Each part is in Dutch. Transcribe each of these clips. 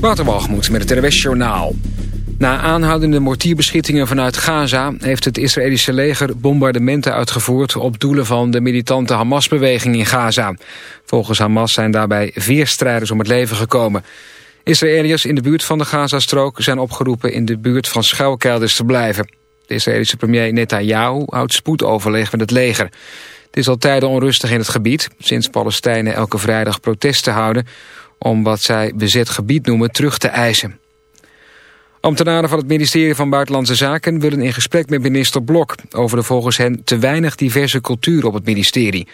Waterwalgemoed met het RWS Journaal. Na aanhoudende mortierbeschietingen vanuit Gaza... heeft het Israëlische leger bombardementen uitgevoerd... op doelen van de militante Hamas-beweging in Gaza. Volgens Hamas zijn daarbij vier strijders om het leven gekomen. Israëliërs in de buurt van de Gazastrook... zijn opgeroepen in de buurt van schuilkelders te blijven. De Israëlische premier Netanyahu houdt spoedoverleg met het leger. Het is al tijden onrustig in het gebied... sinds Palestijnen elke vrijdag protesten houden om wat zij bezet gebied noemen terug te eisen. Ambtenaren van het ministerie van Buitenlandse Zaken willen in gesprek met minister Blok over de volgens hen te weinig diverse cultuur op het ministerie.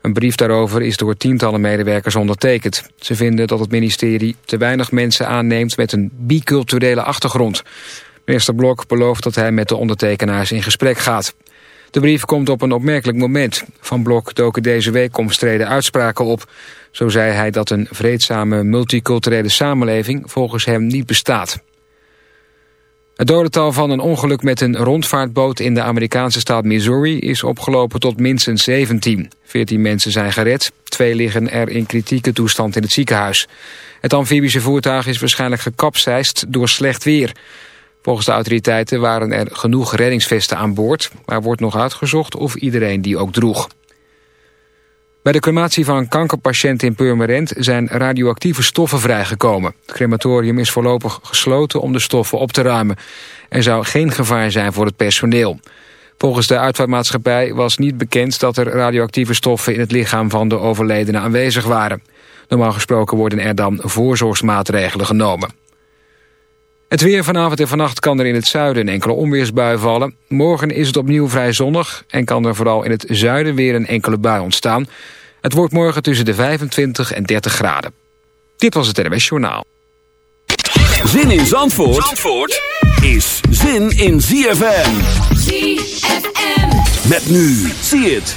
Een brief daarover is door tientallen medewerkers ondertekend. Ze vinden dat het ministerie te weinig mensen aanneemt met een biculturele achtergrond. Minister Blok belooft dat hij met de ondertekenaars in gesprek gaat. De brief komt op een opmerkelijk moment. Van Blok doken deze week omstreden uitspraken op. Zo zei hij dat een vreedzame multiculturele samenleving volgens hem niet bestaat. Het dodental van een ongeluk met een rondvaartboot in de Amerikaanse staat Missouri is opgelopen tot minstens 17. 14 mensen zijn gered, twee liggen er in kritieke toestand in het ziekenhuis. Het amfibische voertuig is waarschijnlijk gekapseist door slecht weer. Volgens de autoriteiten waren er genoeg reddingsvesten aan boord... maar wordt nog uitgezocht of iedereen die ook droeg. Bij de crematie van een kankerpatiënt in Purmerend zijn radioactieve stoffen vrijgekomen. Het crematorium is voorlopig gesloten om de stoffen op te ruimen. Er zou geen gevaar zijn voor het personeel. Volgens de uitvaartmaatschappij was niet bekend dat er radioactieve stoffen in het lichaam van de overledene aanwezig waren. Normaal gesproken worden er dan voorzorgsmaatregelen genomen. Het weer vanavond en vannacht kan er in het zuiden een enkele onweersbui vallen. Morgen is het opnieuw vrij zonnig en kan er vooral in het zuiden weer een enkele bui ontstaan. Het wordt morgen tussen de 25 en 30 graden. Dit was het NWS Journaal. Zin in Zandvoort, Zandvoort is zin in ZFM. ZFM. Met nu, zie het.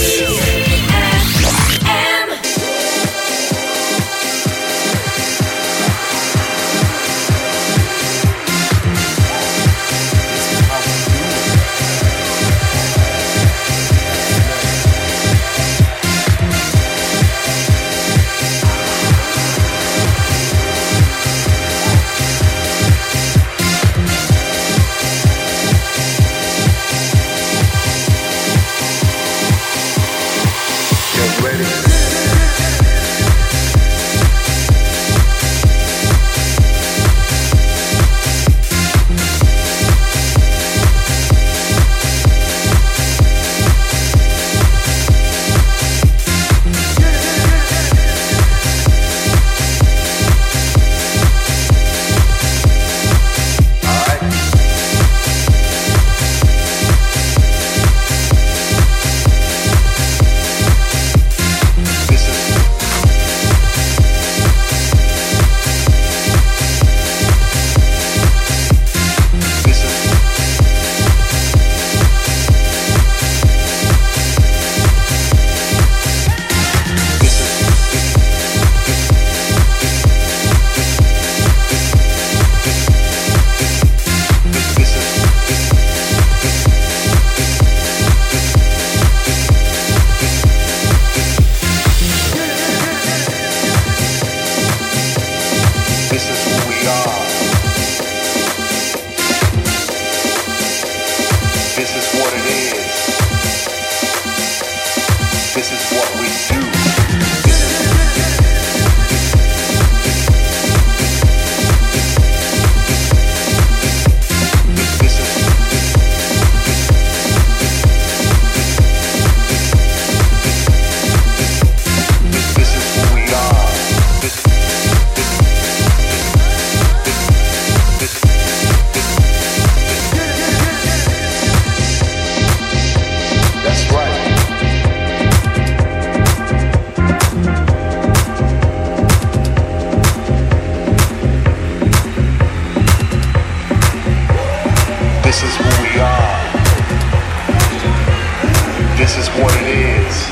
This is what it is.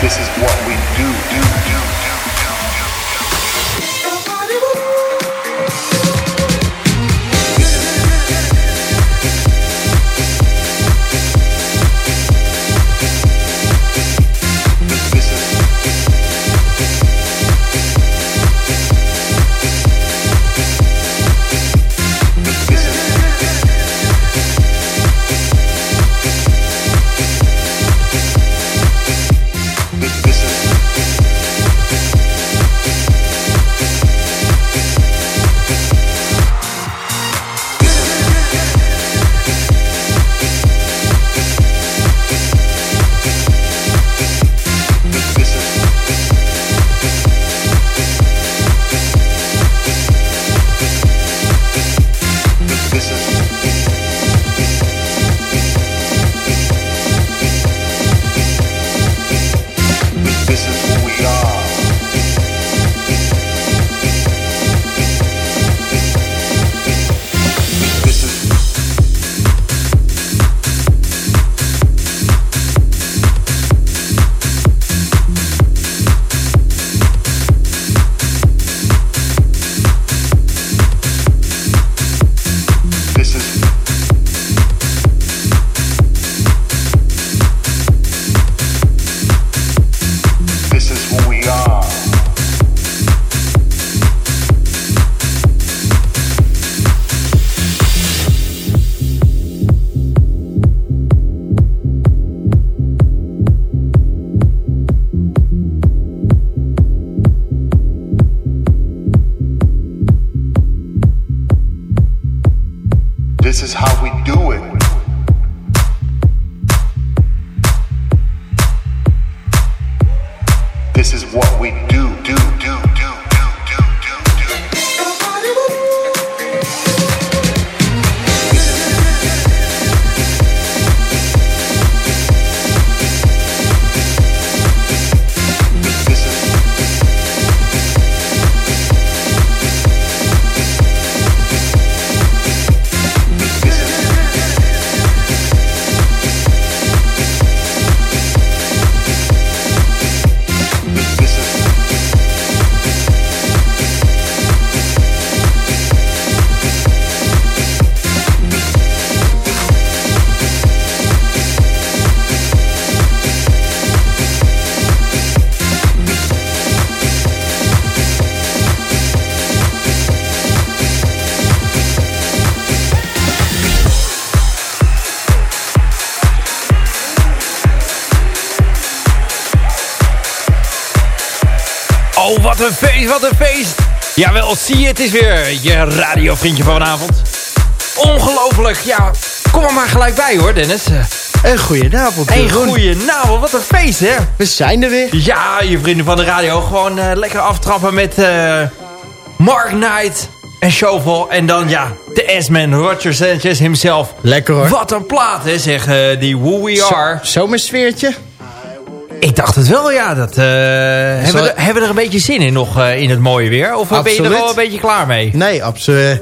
This is what we do, do, do, do. This is how we do it. This is what we do. Wat een feest. Jawel, zie je, het is weer je radiovriendje van vanavond. Ongelooflijk, ja. Kom er maar gelijk bij hoor, Dennis. Een goedenavond. Een goedenavond, wat een feest hè. We zijn er weer. Ja, je vrienden van de radio. Gewoon uh, lekker aftrappen met uh, Mark Knight en Shovel. En dan ja, de S-man Roger Sanchez himself. Lekker hoor. Wat een plaat hè, zeg uh, die Who We Are. Zomersfeertje. Ik dacht het wel, ja. Dat, uh, hebben, we, hebben we er een beetje zin in nog uh, in het mooie weer? Of absoluut. ben je er wel een beetje klaar mee? Nee, absoluut.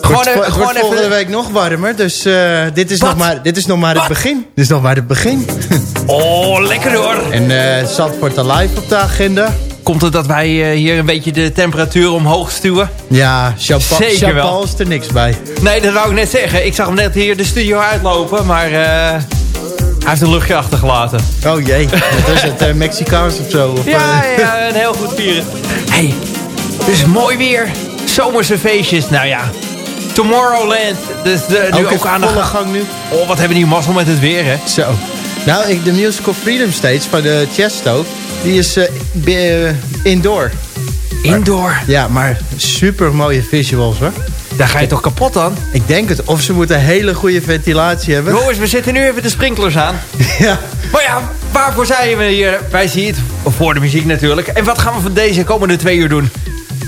Gewoon, het, gewoon wordt volgende even... week nog warmer, dus uh, dit, is nog maar, dit is nog maar het begin. Dit is nog maar het begin. oh, lekker hoor. En uh, Zandvoort Alive op de agenda. Komt het dat wij uh, hier een beetje de temperatuur omhoog stuwen? Ja, Jean-Paul Jean is er niks bij. Nee, dat wou ik net zeggen. Ik zag hem net hier de studio uitlopen, maar... heeft een luchtje achtergelaten. Oh jee, dat is het uh, Mexicaans of zo? Of, ja, ja, een heel goed vieren. hey, het is mooi weer. Zomerse feestjes. Nou ja, Tomorrowland. Dus de, nu ook, ook aan de volle gang nu. Oh, wat hebben die mazzel met het weer, hè? Zo. Nou, ik, de Musical Freedom Stage van de Chesto, die is uh, indoor. Indoor? Maar, ja, maar super mooie visuals, hoor. Daar ga je toch kapot dan? Ik denk het. Of ze moeten hele goede ventilatie hebben. Jongens, we zetten nu even de sprinklers aan. ja. Maar ja, waarvoor zijn we hier? Wij zien het. Voor de muziek natuurlijk. En wat gaan we van deze komende twee uur doen?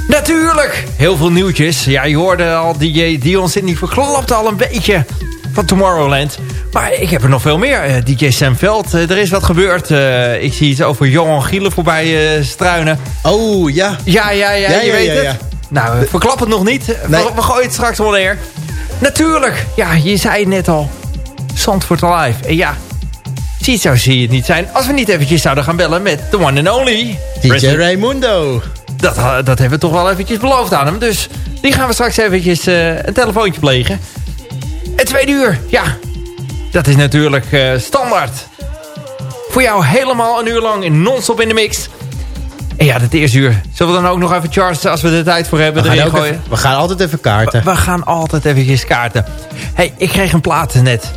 Natuurlijk! Heel veel nieuwtjes. Ja, je hoorde al DJ Dion Sydney verklapte al een beetje van Tomorrowland. Maar ik heb er nog veel meer. Uh, DJ Sam Veld, uh, er is wat gebeurd. Uh, ik zie iets over Johan Gielen voorbij struinen. Oh, ja. Ja, ja, ja, ja je ja, weet ja, het. Nou, verklap het nog niet. Nee. We, gooien het straks wel neer. Natuurlijk. Ja, je zei het net al. Zandvoort Alive. En ja, zie het zo zie je het niet zijn... als we niet eventjes zouden gaan bellen met the one and only... DJ President. Raimundo. Dat, dat hebben we toch wel eventjes beloofd aan hem. Dus die gaan we straks eventjes uh, een telefoontje plegen. Het tweede uur, ja. Dat is natuurlijk uh, standaard. Voor jou helemaal een uur lang non-stop in de mix... En ja, het eerste uur. Zullen we dan ook nog even Charles, als we er tijd voor hebben, we erin gaan gooien? Even, we gaan altijd even kaarten. We, we gaan altijd eventjes kaarten. hey, ik kreeg een plaat net.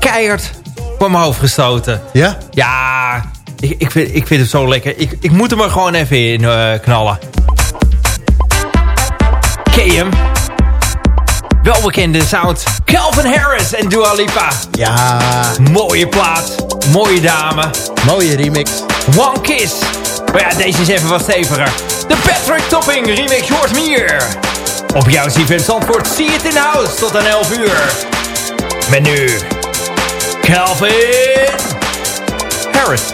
Keihard voor mijn hoofd gestoten. Ja? Ja, ik, ik, vind, ik vind het zo lekker. Ik, ik moet hem er gewoon even in uh, knallen. KM. Welbekende sound. Calvin Harris en Dua Lipa. Ja. Mooie plaat. Mooie dame. Mooie remix. One Kiss. Maar ja, deze is even wat steviger. De Patrick Topping hoort me hier. Op jouw CFM Zandvoort, zie het in house tot aan 11 uur. Met nu... Calvin... Harris.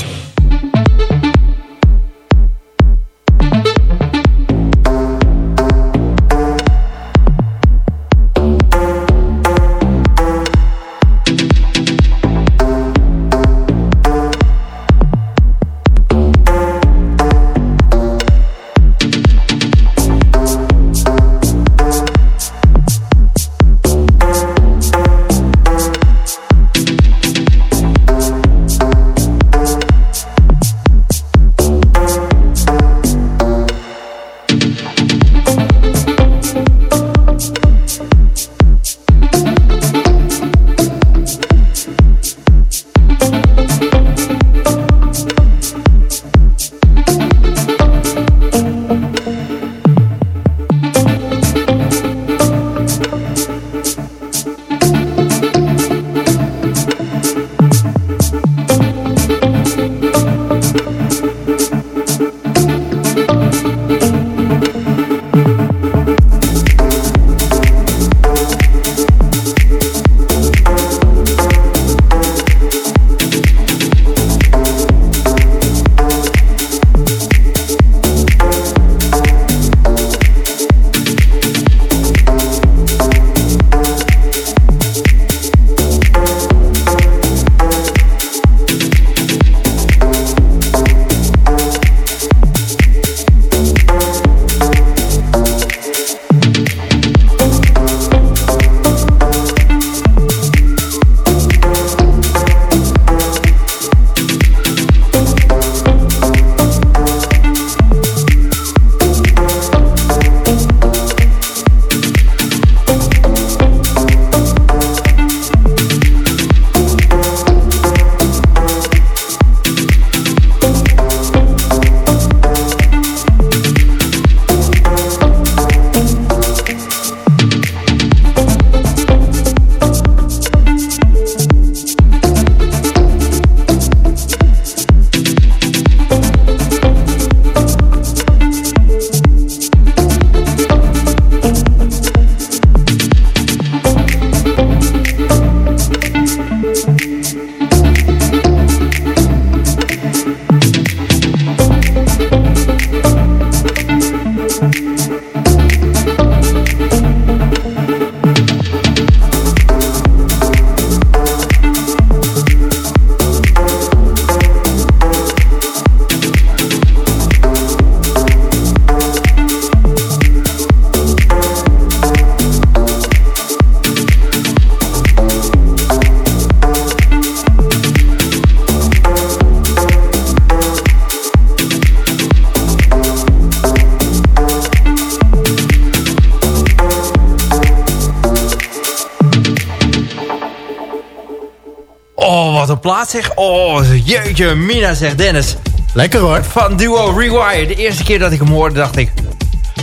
Jeetje, Mina zegt Dennis. Lekker hoor. Van Duo Rewire. De eerste keer dat ik hem hoorde dacht ik...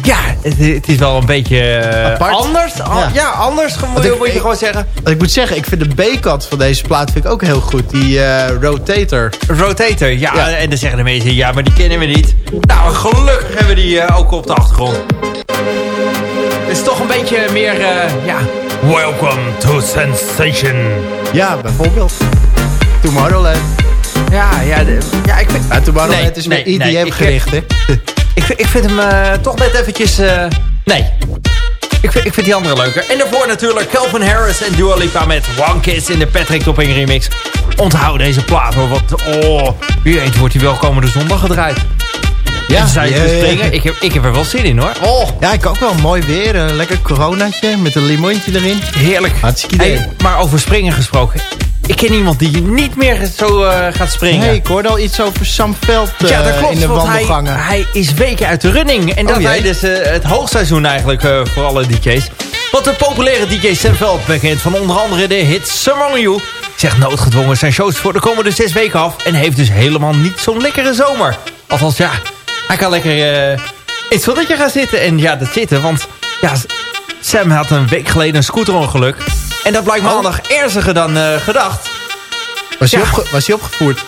Ja, het, is wel een beetje uh, anders. Ja. ja. anders moet, ik, moet je gewoon zeggen. Ik moet zeggen, ik vind de B-kant van deze plaat vind ik ook heel goed. Die uh, Rotator. Rotator, ja, En dan zeggen de mensen, ja, maar die kennen we niet. Nou, gelukkig hebben we die uh, ook op de achtergrond. Het is toch een beetje meer, ja... Welcome to Sensation. Ja, bijvoorbeeld. Tomorrowland. Ja, ja, ja ik vind... Ja, Tomorrowland is meer EDM nee, gericht, hè? Ik, ik vind hem uh, toch net eventjes... Uh, nee. Ik vind, ik vind die andere leuker. En daarvoor natuurlijk Calvin Harris en Dua Lipa met One Kiss in de Patrick Topping remix. Onthoud deze plaat hoor. Wat, oh, wie weet wordt hij wel komende zondag gedraaid. Ja, en zijn ja, springen. Ik, heb, ik heb er wel zin in hoor. Oh. Ja, ik ook wel. Mooi weer. Een lekker coronaatje met een limontje erin. Heerlijk. Hartstikke idee. Hey, maar over springen gesproken. Ik ken iemand die niet meer zo uh, gaat springen. Nee, ik hoorde al iets over Sam Veld uh, ja, dat klopt, in de wandelgangen. Hij, hij, is weken uit de running. En dat oh, dus uh, het hoogseizoen eigenlijk voor alle DJ's. Want de populaire DJ Sam Veld, bekend van onder andere de hit Summer on You... zegt noodgedwongen zijn shows voor de komende zes weken af... en heeft dus helemaal niet zo'n lekkere zomer. Althans, ja, hij kan lekker in het zonnetje gaan zitten. En ja, dat zitten, want ja, Sam had een week geleden een scooterongeluk... En dat blijkt maandag oh. ernstiger dan uh, gedacht. Was, hij was hij opgevoerd?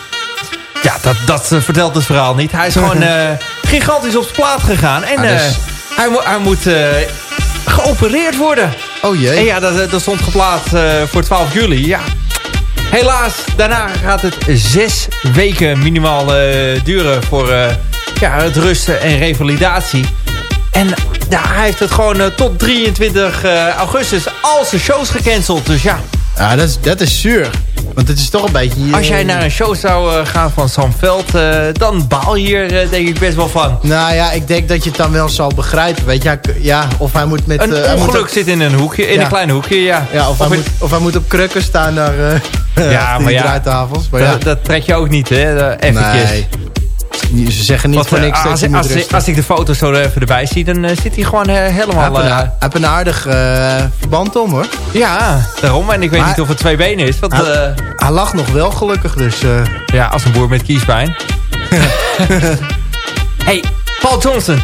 Ja, dat, dat uh, vertelt het verhaal niet. Hij is gewoon uh, gigantisch op de plaat gegaan. En ah, dus... hij, hij, moet geopereerd worden. Oh jee. En ja, dat, dat stond geplaatst voor 12 juli. Ja, Helaas, daarna gaat het zes weken minimaal duren voor ja, het rusten en revalidatie. En ja, hij heeft het gewoon tot 23 augustus al zijn shows gecanceld. Dus ja. Ja, dat is, dat is zuur. Want het is toch een beetje... Als jij naar een show zou gaan van Sam Veld, dan baal je hier denk ik best wel van. Nou ja, ik denk dat je het dan wel zal begrijpen. Weet je, ja, of hij moet met... Een ongeluk zit in een hoekje, in een klein hoekje, ja. ja of, hij moet, of hij moet op krukken staan daar ja, maar ja, draaitafels. Maar dat, trek je ook niet, hè, eventjes. Nee. Ze zeggen niet voor niks als, dat als, als, ik de foto's zo even erbij zie, dan zit hij gewoon helemaal... Hij heeft een, aardig verband om, hoor. Ja, daarom. En ik weet niet of het twee benen is. Want, hij, hij lag nog wel gelukkig, dus... Ja, als een boer met kiespijn. hey, Paul Johnson.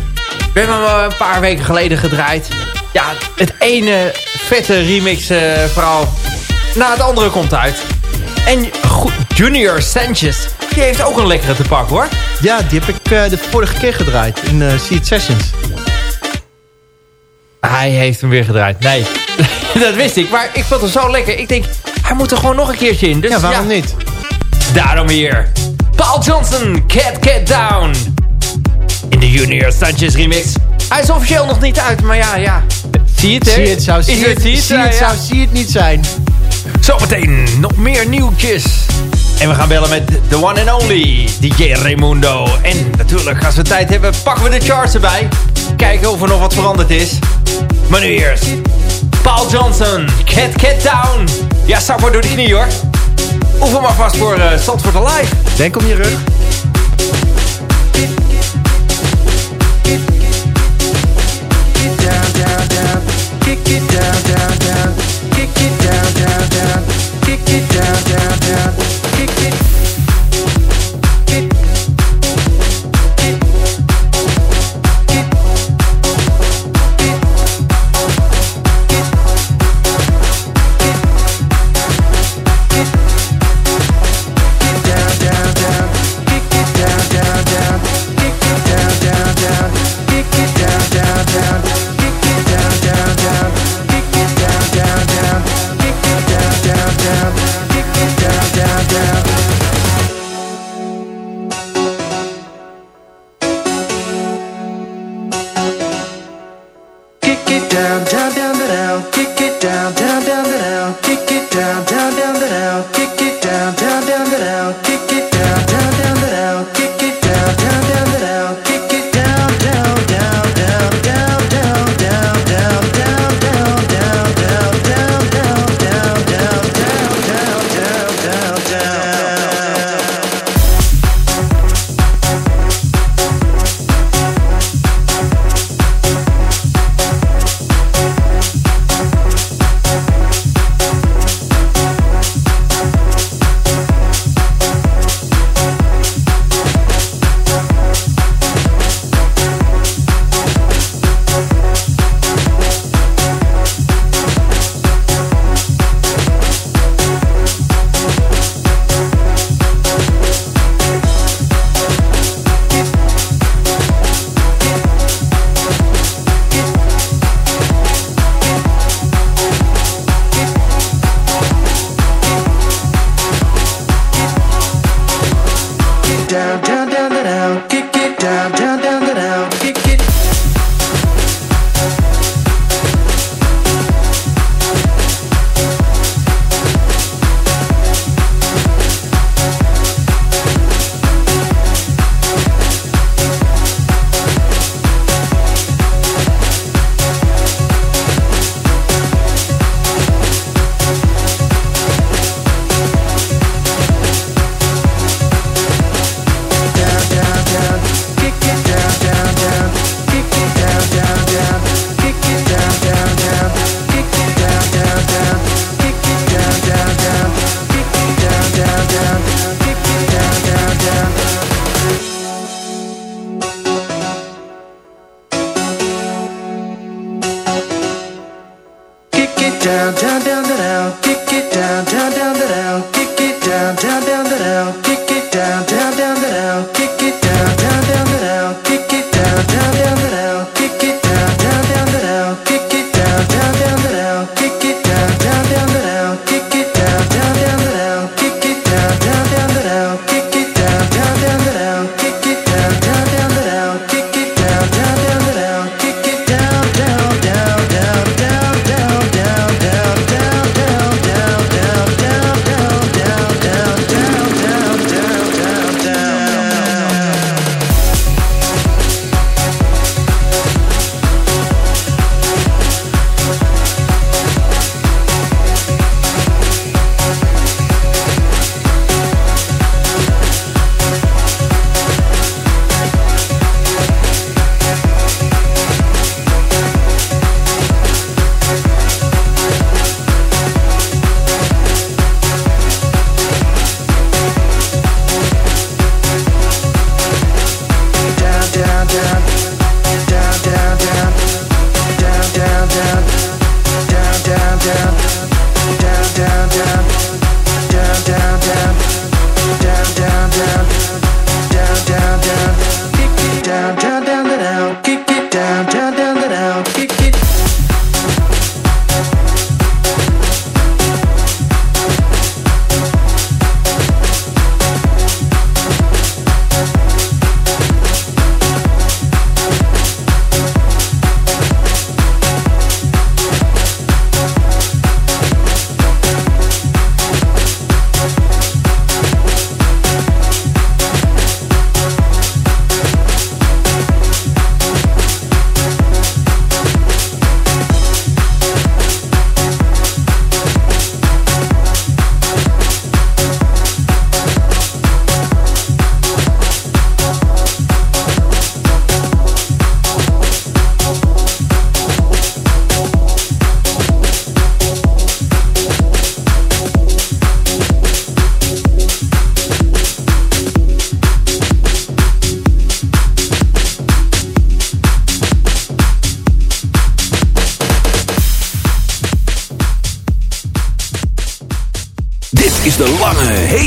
We hebben hem een paar weken geleden gedraaid. Ja, het ene vette remix uh, verhaal na het andere komt uit. En Junior Sanchez, die heeft ook een lekkere te pakken hoor. Ja, die heb ik uh, de vorige keer gedraaid in uh, Seed Sessions. Hij heeft hem weer gedraaid. Nee, dat wist ik. Maar ik vond het zo lekker. Ik denk, hij moet er gewoon nog een keertje in. Dus, ja, waarom niet? Daarom hier. Paul Johnson, Cat Cat Down. In de Junior Sanchez remix. Hij is officieel nog niet uit, maar ja, ja. Zie het, hè? Zie het, zou, zie het, zie het, zie het, zou, zie het niet zijn. Zometeen nog meer nieuwtjes. En we gaan bellen met the one and only DJ Raimundo. En natuurlijk, als we tijd hebben, pakken we de charts erbij. Kijken of er nog wat veranderd is. Maar nu eerst. Paul Johnson, Cat Cat Down. Ja, stap maar door de knie hoor. Oefen maar vast voor uh, Zandvoort Alive. Denk om je rug. Kick it down, down, down. Kick it down, down, down. Kick it down, down, down.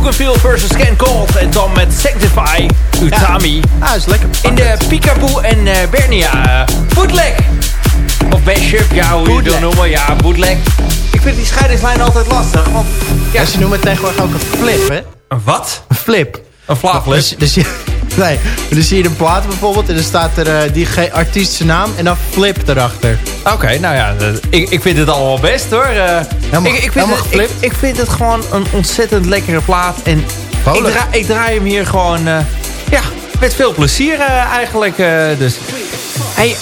Bougainville versus Ken Cold. En dan met Sanctify, Utami. Ah, is lekker. In de Pikabu en eh, Bernia eh, bootleg. Of mashup, ja, hoe je het wil noemen. Ja, bootleg. Ik vind die scheidingslijn altijd lastig, want... Ja, Ja, ze noemen het tegenwoordig ook een flip, hè? een wat? Een flip. Een flaaplip? Dus, dus, je- nee, dan zie je een plaat bijvoorbeeld en dan staat er eh, die artiest zijn naam en dan flip erachter. Oké, nou ja, dat- ik, ik vind het allemaal best hoor. Eh, Helemaal- ik, ik, vind het, ik, vind het gewoon een ontzettend lekkere plaat. En ik, Vrolijk. dra ik draai hem hier gewoon eh, ja, met veel plezier eh, eigenlijk. eh, dus. Hey,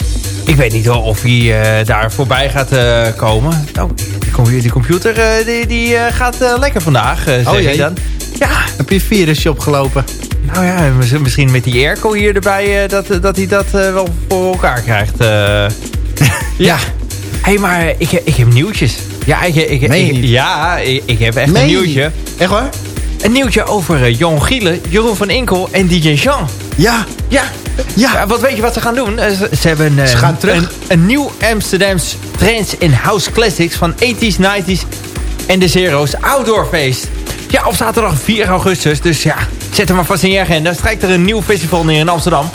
ik weet niet of hij daar voorbij gaat komen. Oh, die, com- die computer die, die gaat lekker vandaag, zeg Oh, ik dan. Ja, Heb je een virusje opgelopen? nou ja, mis- misschien met die airco hier erbij, dat, dat hij dat wel voor elkaar krijgt. ja. Hé, hey, maar ik, ik heb nieuwtjes. Ja, ik, ik, Meen je ik- niet? ja ik, ik heb echt Meen een je nieuwtje. niet? Echt waar? Een nieuwtje over eh, Jon Gielen, Jeroen van Inkel en DJ Jean. Ja. Ja, Ja, wat weet je wat ze gaan doen? Eh, Ze, ze hebben eh, Ze gaan terug. Een, een nieuw Amsterdams Trends in House Classics van 80s, 90s en de Zero's Outdoor Feest. Ja, op zaterdag 4 augustus. Dus ja, zet hem maar vast in je agenda. Strijkt er een nieuw festival neer in Amsterdam.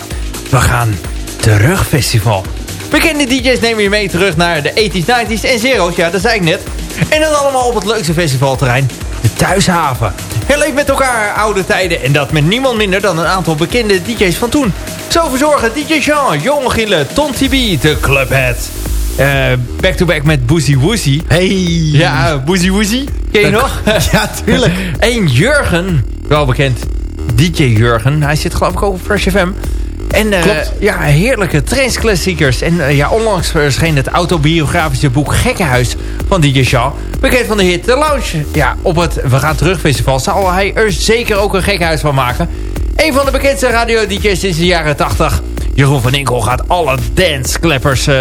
We gaan terug festival. Bekende DJ's nemen je mee terug naar de 80s, 90s en Zero's. Ja, dat zei ik net. En dat allemaal op het leukste festivalterrein, de Thuishaven. Herleef met elkaar oude tijden en dat met niemand minder dan een aantal bekende DJ's van toen. Zo verzorgen DJ Jean, Jong Gille, Ton TB, de Clubhead. Eh, Back-to-back met Boozy Woozy. Hey. Ja, Boozy Woozy. Ken je nog? Ja, tuurlijk. En Jurgen, wel bekend. DJ Jurgen. Hij zit geloof ik ook op Fresh FM. En Klopt. ja, heerlijke trendsklassiekers. En eh, ja, onlangs verscheen het autobiografische boek Gekkenhuis van DJ Shaw. Bekend van de hit The Lounge. Ja, op het We Gaan Terug festival zal hij er zeker ook een gekkenhuis van maken. Een van de bekendste radio-dj's sinds de jaren 80. Jeroen van Inkel gaat alle dance-kleppers eh,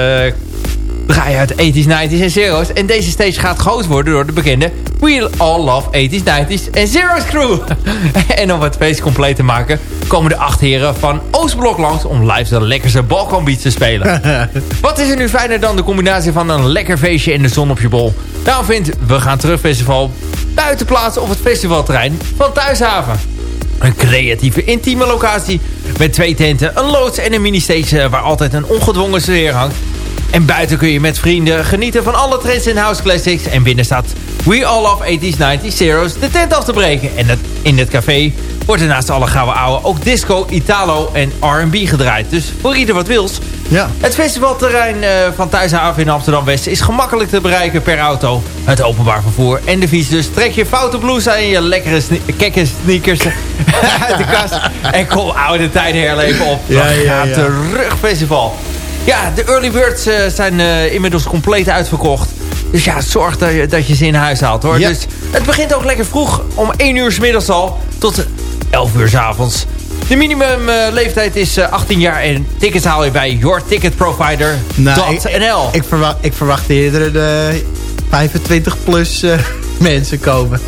draaien uit 80s, 90s en zero's. En deze stage gaat gehost worden door de bekende We All Love 80s, 90s en Zero's crew. en om het feest compleet te maken komen de acht heren van Oostblok langs om live de lekkerste Balkanbeats te spelen. Wat is er nu fijner dan de combinatie van een lekker feestje en de zon op je bol? Daarom vindt We Gaan Terug Festival buiten plaats op het festivalterrein van Thuishaven. Een creatieve, intieme locatie met twee tenten, een loods en een mini-stage waar altijd een ongedwongen sfeer hangt. En buiten kun je met vrienden genieten van alle trends in house classics. En binnen staat We All Love 80s, 90s, Zero's de tent af te breken. En in het café wordt er naast alle gouden ouwe ook disco, Italo en R&B gedraaid. Dus voor ieder wat wils. Ja. Het festivalterrein eh, van Thuishaven in Amsterdam-West is gemakkelijk te bereiken per auto. Het openbaar vervoer en de fiets. Dus trek je foute blouse en je lekkere sne kekke sneakers uit de kast. En kom oude tijden herleven op. Ja, ja, ja. terug festival. Ja, de early birds eh, zijn eh, inmiddels compleet uitverkocht. Dus ja, zorg dat je, dat je ze in huis haalt hoor. Dus het begint ook lekker vroeg. Om 1 uur s middags al tot 11 uur s avonds. De minimum eh, leeftijd is eh, 18 jaar en tickets haal je bij yourticketprovider.nl. Nou, ik, ik, verwacht, ik verwacht eerder de 25 plus mensen komen.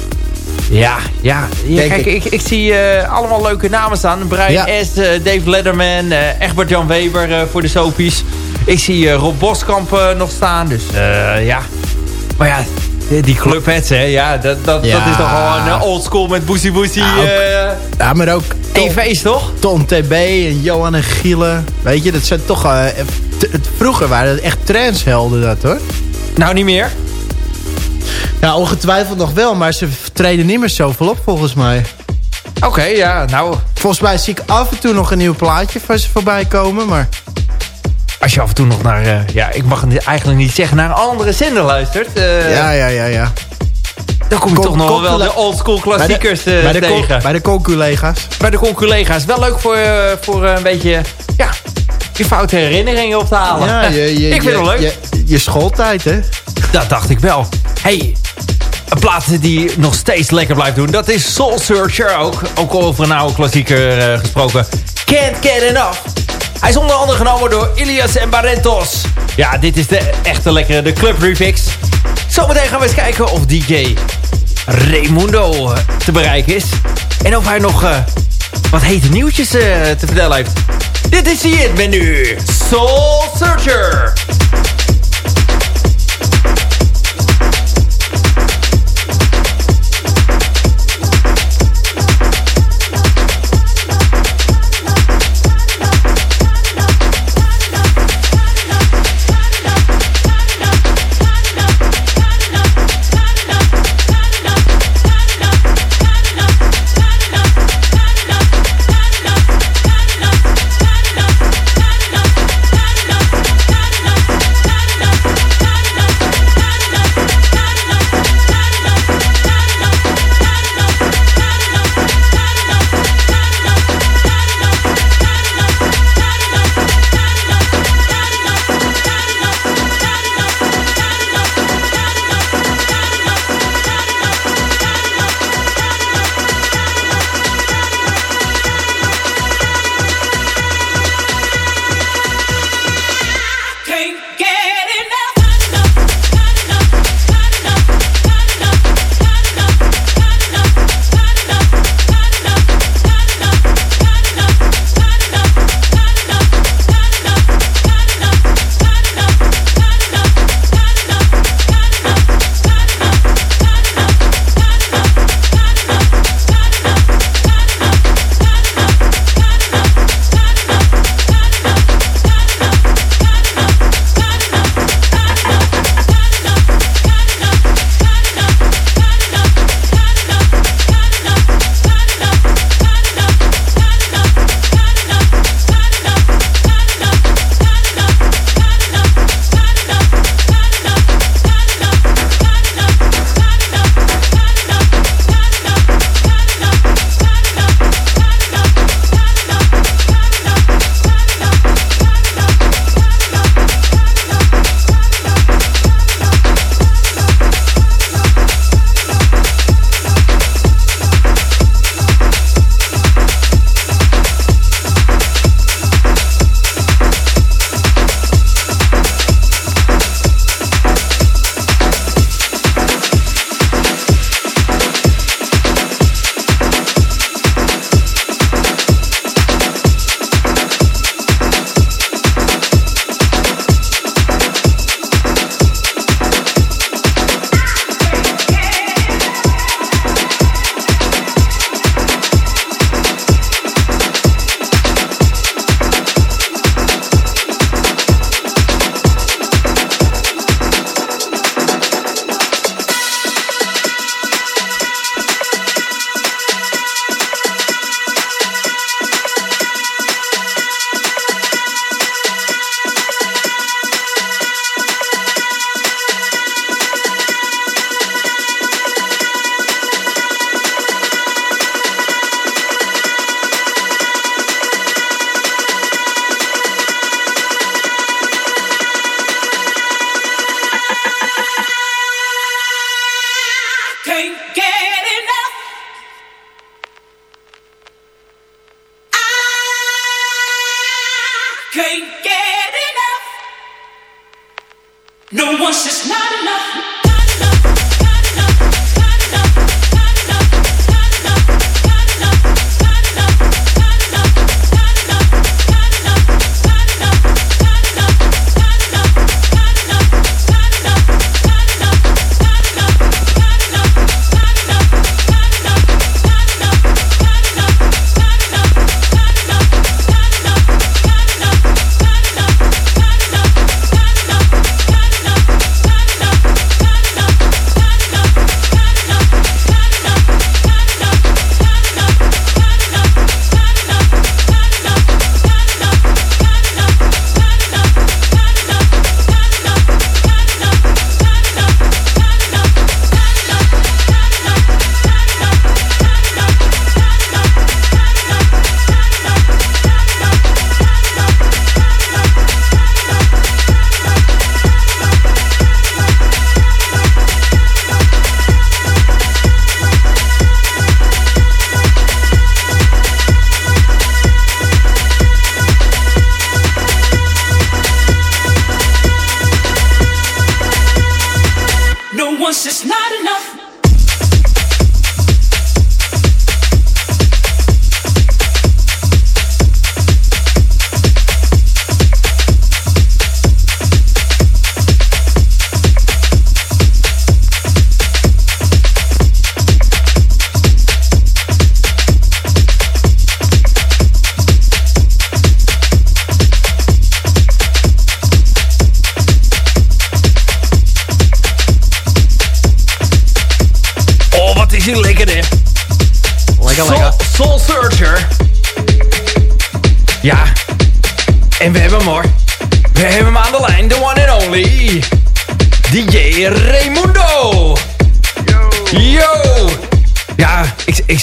Ja, ja. kijk, ik, ik zie eh, allemaal leuke namen staan. Brian Ja. S., eh, Dave Letterman, eh Egbert-Jan Weber voor de soapies. Ik zie Rob Boskamp nog staan, dus ja. Maar ja, die- clubheads, hè, ja, dat, dat, Ja. dat is toch gewoon uh, oldschool met Boesie Boesie. Ja, eh Ja, maar ook feest, toch? Tom TB en Johan en Giele. Weet je, dat zijn toch... vroeger waren het echt transhelden dat hoor. Nou, niet meer. Ja, ongetwijfeld nog wel, maar ze treden niet meer zoveel op volgens mij. Oké, ja, nou, Volgens mij zie ik af en toe nog een nieuw plaatje van ze voorbij komen, maar... als je af en toe nog naar, eh, ja, ik mag het eigenlijk niet zeggen, naar een andere zender luistert. eh, Ja, ja, ja, ja. Dan kom je Con- toch nog wel de oldschool klassiekers bij de, eh, bij de, tegen. bij de conculega's. bij de conculega's. Wel leuk voor, voor een beetje, ja, je foute herinneringen op te halen. Ja, je, je, ik vind je, het leuk. Je, je schooltijd, hè? Dat dacht ik wel. Hey, een plaat die nog steeds lekker blijft doen. Dat is Soul Searcher ook. Ook over een oude klassieker eh, gesproken. Can't Get Enough. Hij is onder andere genomen door Ilias en Barrentos. Ja, dit is de echte lekkere, de club remix. Zometeen gaan we eens kijken of DJ Raimundo te bereiken is. En of hij nog eh, wat hete nieuwtjes eh, te vertellen heeft. Dit is hij het menu. Soul Searcher.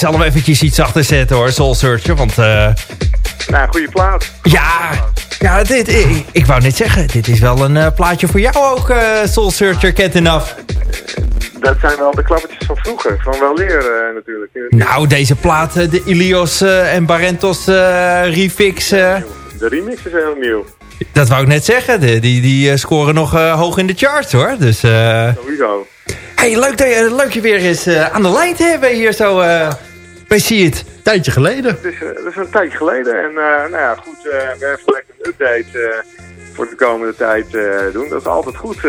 Zal hem eventjes iets zachter zetten hoor, Soul Searcher. Want eh Nou, goede plaat. ja, ja dit, ik, ik wou net zeggen, dit is wel een eh, plaatje voor jou ook, eh, Soul Searcher, Cat Enough. Dat zijn wel de klappertjes van vroeger. Van wel leren natuurlijk. Nou, deze plaat, eh, de Ilios eh, en Barrentos eh, remix, eh, De remix is heel nieuw. dat wou ik net zeggen. De, die die eh, scoren nog eh, hoog in de charts hoor. Dus, eh Sowieso. hey, leuk, dat je, leuk je weer eens eh, aan de lijn te hebben hier zo eh, bij See It. Tijdje geleden. Het is, eh, dat is een tijdje geleden. En eh, nou ja, goed. eh, we lekker een update voor de komende tijd doen. Dat is altijd goed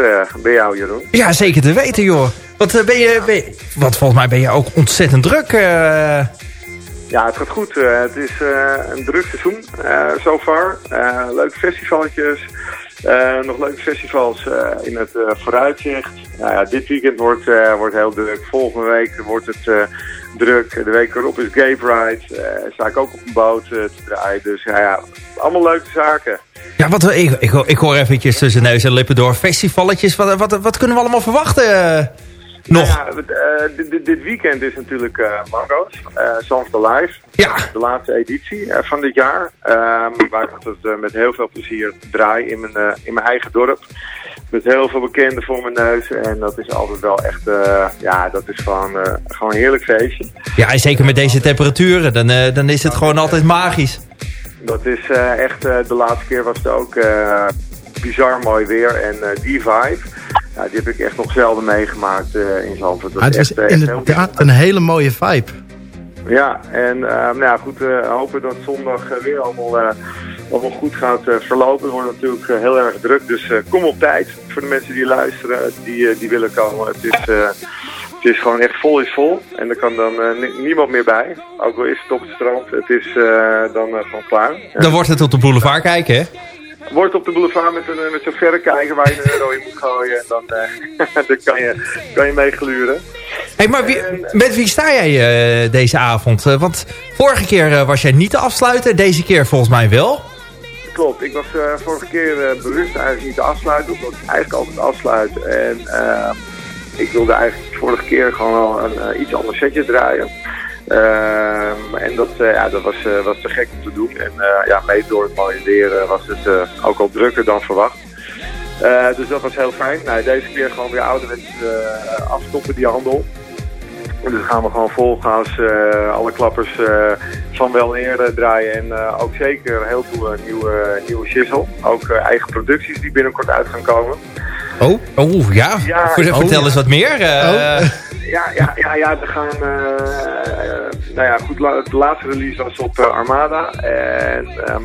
bij jou, Jeroen. Ja, zeker te weten joh. Wat ben je, ben je- want volgens mij ben je ook ontzettend druk. Ja, het gaat goed. het is een druk seizoen, eh so far. Leuke festivalletjes. Eh, nog leuke festivals eh, in het eh, vooruitzicht. Nou ja, dit weekend wordt, wordt heel druk. Volgende week wordt het druk. De week erop is Gay Pride. Eh sta ik ook op een boot te draaien. Dus ja, ja, allemaal leuke zaken. Ja, wat, ik, ik, ik hoor eventjes tussen neus en lippen door festivalletjes. Wat, wat, wat kunnen we allemaal verwachten nog? Nou ja, eh, dit, weekend is natuurlijk eh Mango's. eh Zandvoort Live. Ja. De laatste editie van dit jaar. Ehm, waar ik het met heel veel plezier draai in mijn, in mijn eigen dorp. Met heel veel bekenden voor mijn neus. En dat is altijd wel echt, ja, dat is gewoon, gewoon een heerlijk feestje. Ja, en zeker met deze temperaturen, dan, dan is het gewoon altijd magisch. Dat is echt, de laatste keer was het ook bizar mooi weer. En die vibe, ja, die heb ik echt nog zelden meegemaakt eh, in Zandvoort. Dat het is echt, eh, inderdaad een hele mooie vibe. Ja, en eh, nou ja, goed, eh, hopen dat zondag weer allemaal, eh, allemaal goed gaat verlopen. Het wordt natuurlijk heel erg druk, dus eh, kom op tijd voor de mensen die luisteren, die, die willen komen. Het is, eh, het is gewoon echt vol is vol en er kan dan ni- niemand meer bij. Ook al is het op het strand, het is eh, dan gewoon klaar. Dan wordt het op de boulevard kijken, hè? Wordt op de boulevard met, een, met zo'n verrekijker waar je een euro in moet gooien. En dan, eh, dan kan, je, kan je mee gluren. Hey, maar wie, met wie sta jij eh, deze avond? Eh, want vorige keer eh, was jij niet te afsluiten, deze keer volgens mij wel. Klopt, ik was eh, vorige keer eh, bewust eigenlijk niet te afsluiten, omdat ik eigenlijk altijd afsluit. En ehm, ik wilde eigenlijk vorige keer gewoon wel een eh, iets ander setje draaien. Ehm, en dat, eh, ja, dat was, eh, was te gek om te doen. En eh, ja, mede door het mooie weer eh, was het eh, ook al drukker dan verwacht. Eh, dus dat was heel fijn. Nou, deze keer gewoon weer ouderwets afstoppen die handel. Dus dan gaan we gewoon vol gas eh, alle klappers eh, van wel en eerder draaien. En eh, ook zeker heel veel nieuwe, nieuwe shizzle. Ook eigen producties die binnenkort uit gaan komen. Oh, oh ja. Ja, Ver- oh, Vertel ja. eens wat meer. eh. Ja, ja, ja, ja we gaan. eh, eh, nou ja, goed, de laatste release was op eh, Armada. En ehm,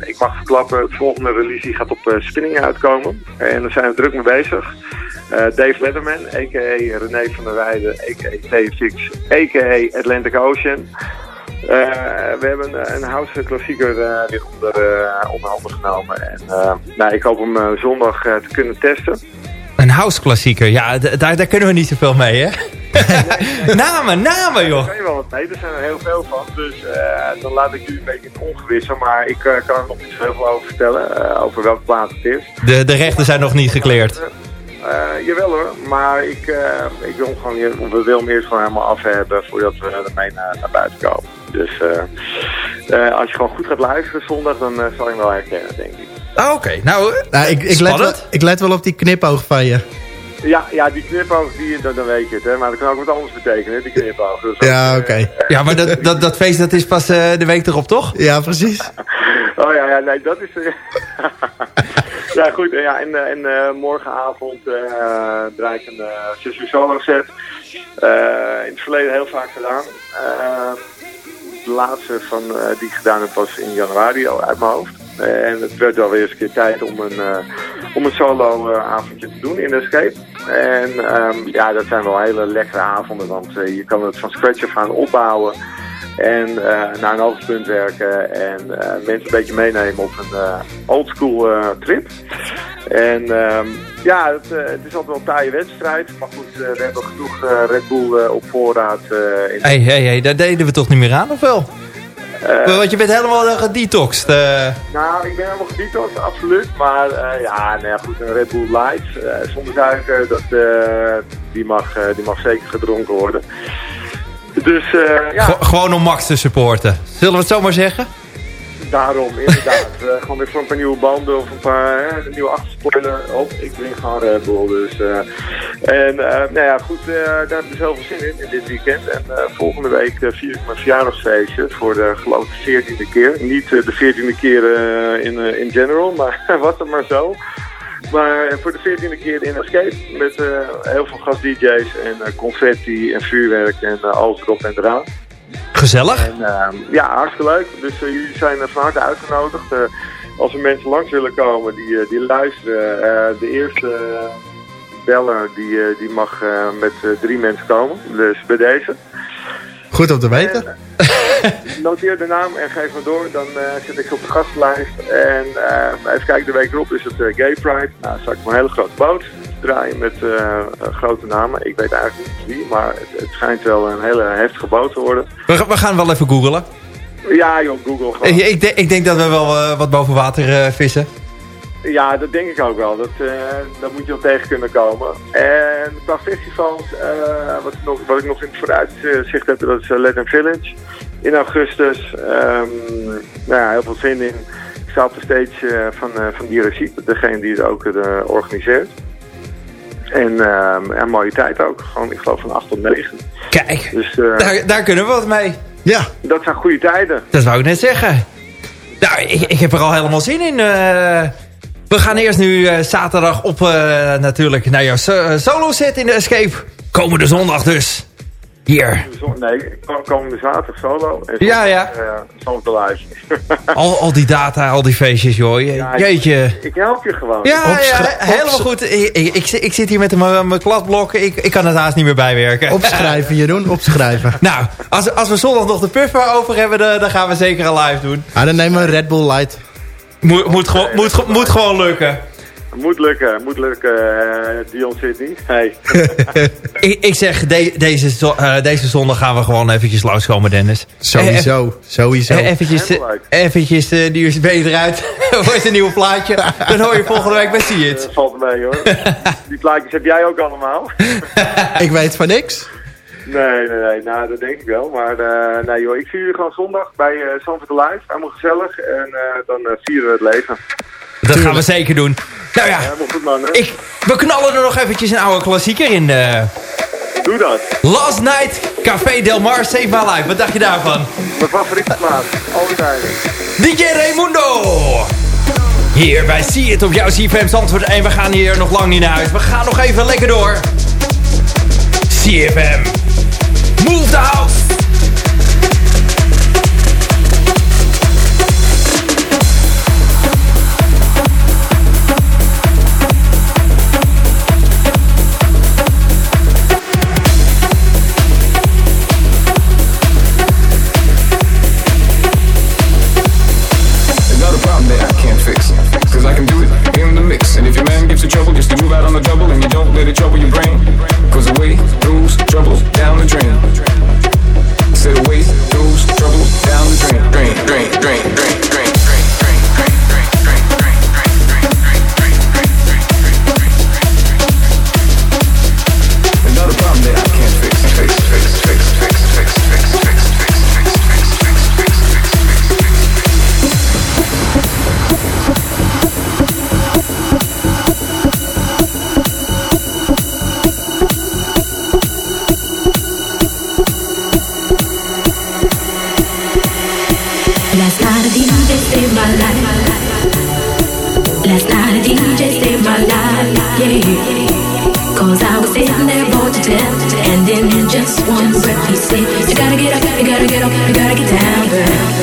ik mag verklappen, het volgende release gaat op Spinning uitkomen. En daar zijn we druk mee bezig. Dave Letterman, a.k.a. René van der Weijden, a.k.a. TFX, a.k.a. Atlantic Ocean. We hebben een, een house klassieker weer onder, onder handen genomen. En nou, ik hoop hem zondag te kunnen testen. House klassieker. Ja, daar, daar kunnen we niet zoveel mee, hè? namen, namen, joh. Daar kan je wel wat mee, er zijn er heel veel van. Dus eh, dan laat ik jullie een beetje in het ongewisse. Maar ik eh, kan er nog niet zo heel veel over vertellen. eh, over welke plaat het is. De, de rechten zijn nog niet gekleerd. Jawel hoor, maar ik, ik wil hem gewoon, we willen hem eerst gewoon helemaal af hebben voordat we ermee naar, naar buiten komen. Dus als je gewoon goed gaat luisteren zondag, dan zal je hem wel herkennen, denk ik. Ah, Oké, nou, Nou, ik, ik, let wel, ik let wel op die knipoog van je. Ja, ja die knipoog, die, dan, dan weet je het, hè. Maar dat kan ook wat anders betekenen, hè, die knipoog. Dus ook, Ja, eh, oké. ja, maar dat, dat, dat feest dat is pas eh, de week erop, toch? Ja, precies. Oh ja, ja, nee, dat is... eh, ja, goed. en Ja, en, en eh, morgenavond eh draai ik een uh, 6 uur solo set. Eh, in het verleden heel vaak gedaan. De laatste van, eh, die ik gedaan heb was in januari al uit mijn hoofd. En het werd wel weer eens een keer tijd om een, eh, om een solo eh, avondje te doen in de Escape. En ehm, ja, dat zijn wel hele lekkere avonden, want eh, je kan het van scratch af aan opbouwen. En eh, naar een hoogtepunt werken en eh, mensen een beetje meenemen op een eh oldschool eh, trip. En ehm, ja, het, eh, het is altijd wel een taaie wedstrijd. Maar goed, eh, we hebben genoeg eh, Red Bull eh, op voorraad. eh Hé, hé, hé, daar deden we toch niet meer aan, of wel? Eh, Want je bent helemaal uh, gedetoxed. eh. Nou, ik ben helemaal gedetoxed, absoluut. Maar eh, ja, nou ja, goed, een Red Bull Light eh, zonder suiker, dat, eh, die, mag, eh, die mag zeker gedronken worden. Dus eh, ja, Ge- gewoon om Max te supporten. Zullen we het zo maar zeggen? Daarom inderdaad. Eh, gewoon weer voor een paar nieuwe banden of een paar hè, nieuwe achterspoiler op. Ik drink gewoon Red. Dus, eh, en eh, nou ja, goed, daar heb ik dus heel veel zin in, in dit weekend. En volgende week vier ik mijn verjaardagsfeestje voor de geloof ik de veertiende keer. Niet de veertiende keer in, in general, maar was het maar zo. Maar voor de veertiende keer in Escape met heel veel gast-dj's en confetti en vuurwerk en alles erop en eraan. Gezellig. En ehm, ja, hartstikke leuk. Dus eh, jullie zijn van harte uitgenodigd. Eh, als er mensen langs willen komen die, eh, die luisteren, de eerste beller die, die mag met drie mensen komen. Dus bij deze. Goed om te weten. Noteer de naam en geef me door. Dan eh, zet ik op de gastlijst. En eh, even kijken, de week erop is het eh, Gay Pride. Nou, zal ik een hele grote boot draaien met eh, eh, grote namen. Ik weet eigenlijk niet wie, maar het, het schijnt wel een hele heftige boot te worden. We, we gaan wel even googlen. Ja joh, Google gewoon. Ik, ik, denk- ik denk dat we wel eh, wat boven water eh, vissen. Ja, dat denk ik ook wel. Dat, eh dat moet je wel tegen kunnen komen. En qua festivals, eh, wat, ik nog, wat ik nog in het vooruitzicht heb, dat is uh, Village. In augustus, ehm, nou ja, heel veel zin in. Ik sta op de stage eh, van, uh, van Diraciet, degene die het ook uh, organiseert. En ehm, een mooie tijd ook. Gewoon, ik geloof van 8 tot 9. Kijk, Dus, uh, daar, daar kunnen we wat mee. Ja. Dat zijn goede tijden. Dat wou ik net zeggen. Nou, ik, ik heb er al helemaal zin in. Uh, we gaan eerst nu uh, zaterdag op uh, natuurlijk naar jouw so solo set in de Escape. Komende zondag dus. Hier. Nee, komende zaterdag solo. En ja, ja. Uh, zondag te live. al, al die data, al die feestjes, joh. Je, ja, Jeetje. Ik, ik, help je gewoon. Ja, ja helemaal goed. Ik, ik, ik, ik, zit hier met mijn kladblokken. Ik, ik kan het haast niet meer bijwerken. Opschrijven, Jeroen. Opschrijven. nou, als, als we zondag nog de puffer over hebben, dan, dan gaan we zeker een live doen. Ah, dan nemen we een Red Bull Light. Moet, moet, moet gewoon lukken. Moet lukken, moet lukken, uh, Dion City. Hey. ik, ik zeg, de, deze, uh, deze zondag gaan we gewoon eventjes langskomen, Dennis. Sowieso, e sowieso. Eventjes, eventjes uh, die USB eruit, wordt een nieuw plaatje. Dan hoor je volgende week bij See It. Uh, valt mee hoor. die plaatjes heb jij ook allemaal. ik weet van niks. Nee, nee, nee, nou dat denk ik wel. Maar uh, nee joh, ik zie jullie gewoon zondag bij uh, Sanford Live. Helemaal gezellig en uh, dan vieren we het leven. Dat Tuurlijk. gaan we zeker doen. Nou ja, ja goed, man, ik, we knallen er nog eventjes een oude klassieker in. Uh, Doe dat. Last Night, Café Del Mar, Save My Life. Wat dacht je daarvan? Mijn favoriete plaats. Altijd tijden. DJ Raimundo! Hier bij See It op jouw CFM Zandvoort. En we gaan hier nog lang niet naar huis. We gaan nog even lekker door. CFM. Move the house. Cause I was sitting there bored to death. And in just one breath he said, You gotta get up, you gotta get up, you gotta get down, girl.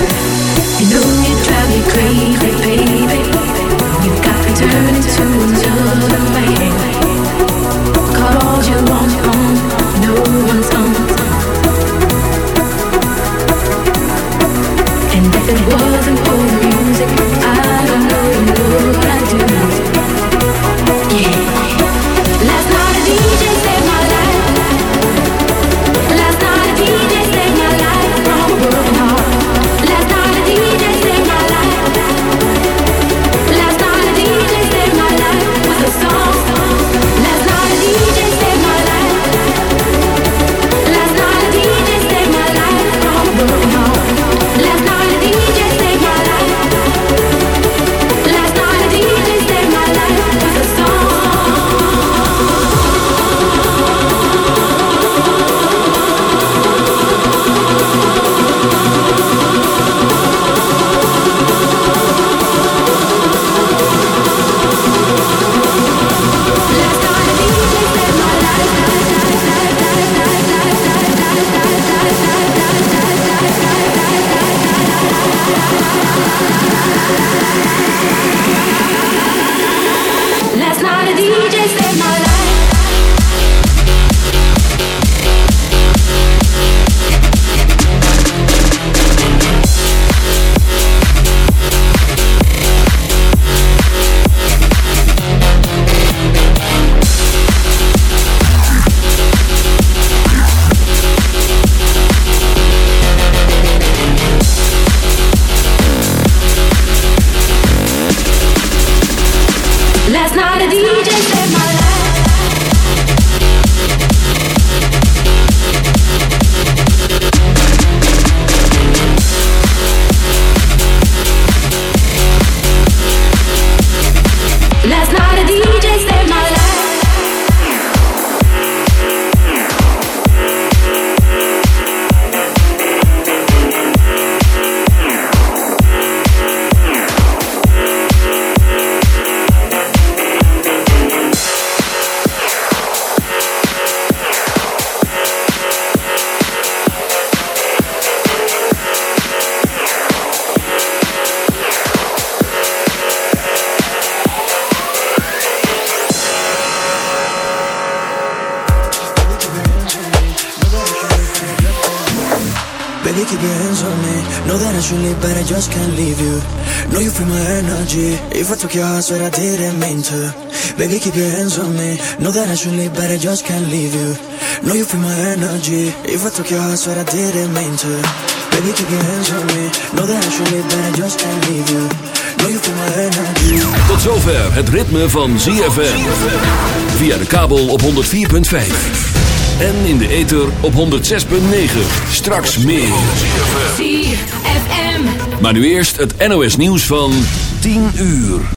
I took your heart, swear I didn't mean to. Baby, keep your hands on me. Know that I should leave, but I just can't leave you. Know you feel my energy. If I took your heart, swear I didn't mean to. Baby, keep your hands on me. Know that I should leave, but I just can't leave you. Know you feel my energy. Tot zover het ritme van ZFM. Via de kabel op 104.5. En in de ether op 106.9. Straks meer. ZFM. Maar nu eerst het NOS nieuws van 10 uur.